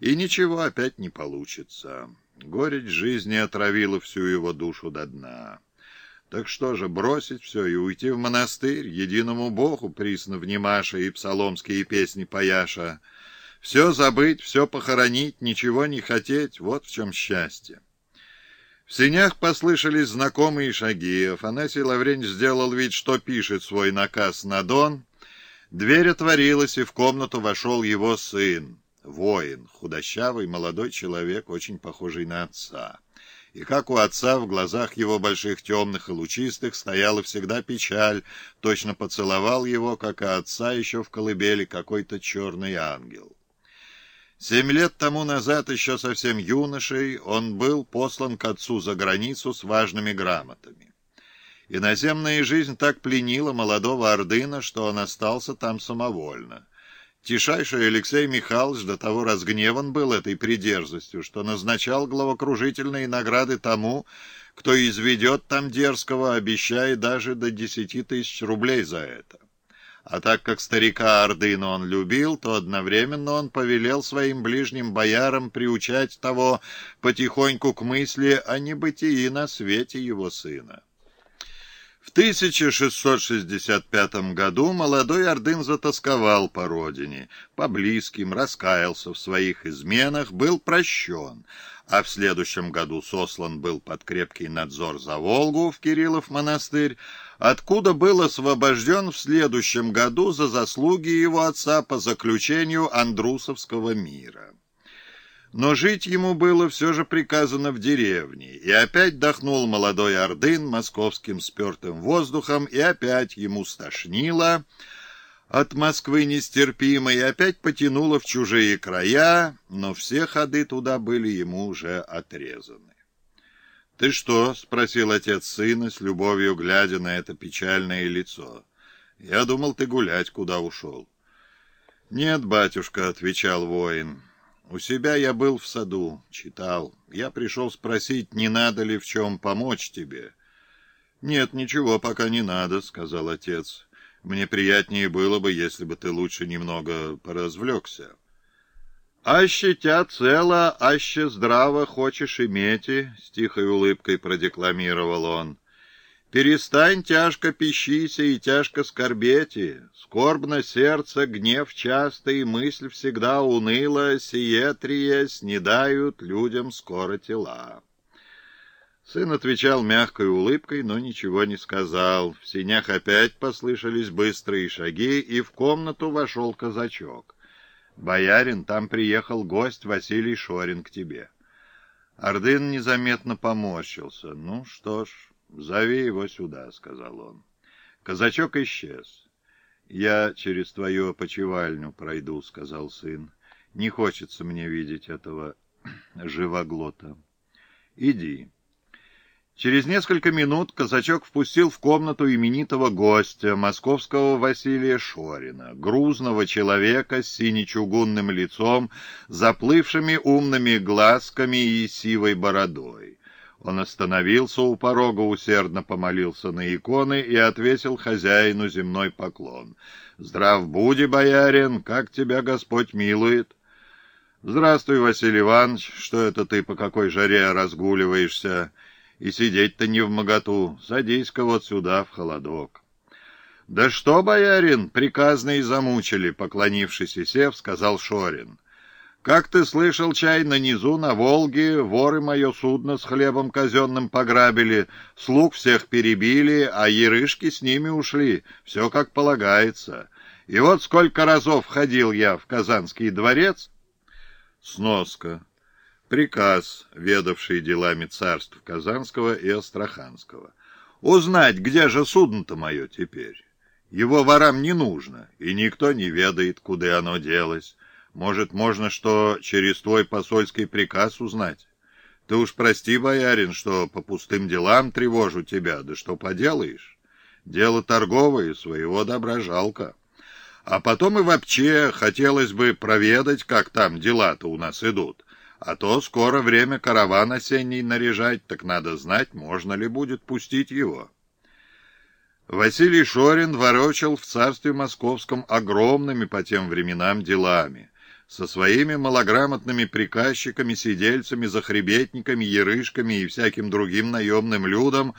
И ничего опять не получится. Горечь жизни отравила всю его душу до дна. Так что же, бросить все и уйти в монастырь, единому Богу присно внимаша и псаломские песни паяша? Все забыть, все похоронить, ничего не хотеть — вот в чем счастье. В сенях послышались знакомые шаги. Афанасий Лавренч сделал вид, что пишет свой наказ на Дон. Дверь отворилась, и в комнату вошел его сын, воин, худощавый молодой человек, очень похожий на отца. И как у отца в глазах его больших темных и лучистых стояла всегда печаль, точно поцеловал его, как и отца еще в колыбели какой-то черный ангел. Семь лет тому назад, еще совсем юношей, он был послан к отцу за границу с важными грамотами. Иноземная жизнь так пленила молодого Ордына, что он остался там самовольно. Тишайший Алексей Михайлович до того разгневан был этой придерзостью, что назначал главокружительные награды тому, кто изведет там дерзкого, обещая даже до десяти тысяч рублей за это. А так как старика Ордына он любил, то одновременно он повелел своим ближним боярам приучать того потихоньку к мысли о небытии на свете его сына. В 1665 году молодой Ордын затасковал по родине, по близким, раскаялся в своих изменах, был прощен, а в следующем году сослан был под крепкий надзор за Волгу в Кириллов монастырь, откуда был освобожден в следующем году за заслуги его отца по заключению Андрусовского мира. Но жить ему было все же приказано в деревне, и опять дохнул молодой Ордын московским спертым воздухом, и опять ему стошнило от Москвы нестерпимо, и опять потянуло в чужие края, но все ходы туда были ему уже отрезаны. «Ты что?» — спросил отец сына, с любовью глядя на это печальное лицо. «Я думал, ты гулять куда ушел». «Нет, батюшка», — отвечал воин, — «у себя я был в саду, читал. Я пришел спросить, не надо ли в чем помочь тебе». «Нет, ничего пока не надо», — сказал отец. «Мне приятнее было бы, если бы ты лучше немного поразвлекся». «Аще тя цело, аще здраво хочешь иметь», — с тихой улыбкой продекламировал он. «Перестань тяжко пищися и тяжко скорбети, скорбно сердце, гнев часто и мысль всегда уныла, сие трие снедают людям скоро тела». Сын отвечал мягкой улыбкой, но ничего не сказал. В синях опять послышались быстрые шаги, и в комнату вошел казачок. «Боярин, там приехал гость Василий Шорин к тебе». Ордын незаметно поморщился. «Ну что ж, зови его сюда», — сказал он. Казачок исчез. «Я через твою опочивальню пройду», — сказал сын. «Не хочется мне видеть этого живоглота». «Иди». Через несколько минут казачок впустил в комнату именитого гостя, московского Василия Шорина, грузного человека с сине-чугунным лицом, заплывшими умными глазками и сивой бородой. Он остановился у порога, усердно помолился на иконы и отвесил хозяину земной поклон. «Здрав буди, боярин, как тебя Господь милует!» «Здравствуй, Василий Иванович, что это ты по какой жаре разгуливаешься?» И сидеть-то не в моготу, садись-ка вот сюда, в холодок. — Да что, боярин, приказные замучили, поклонившись и сев, сказал Шорин. — Как ты слышал, чай на низу, на Волге, воры мое судно с хлебом казенным пограбили, слуг всех перебили, а ерышки с ними ушли, все как полагается. И вот сколько разов ходил я в Казанский дворец... Сноска. Приказ, ведавший делами царств Казанского и Астраханского. Узнать, где же судно-то мое теперь. Его ворам не нужно, и никто не ведает, куда оно делось. Может, можно что через твой посольский приказ узнать? Ты уж прости, боярин, что по пустым делам тревожу тебя, да что поделаешь? Дело торговое, своего добра жалко. А потом и вообще хотелось бы проведать, как там дела-то у нас идут. А то скоро время караван осенний наряжать, так надо знать, можно ли будет пустить его. Василий Шорин ворочал в царстве московском огромными по тем временам делами. Со своими малограмотными приказчиками, сидельцами, захребетниками, ерышками и всяким другим наемным людом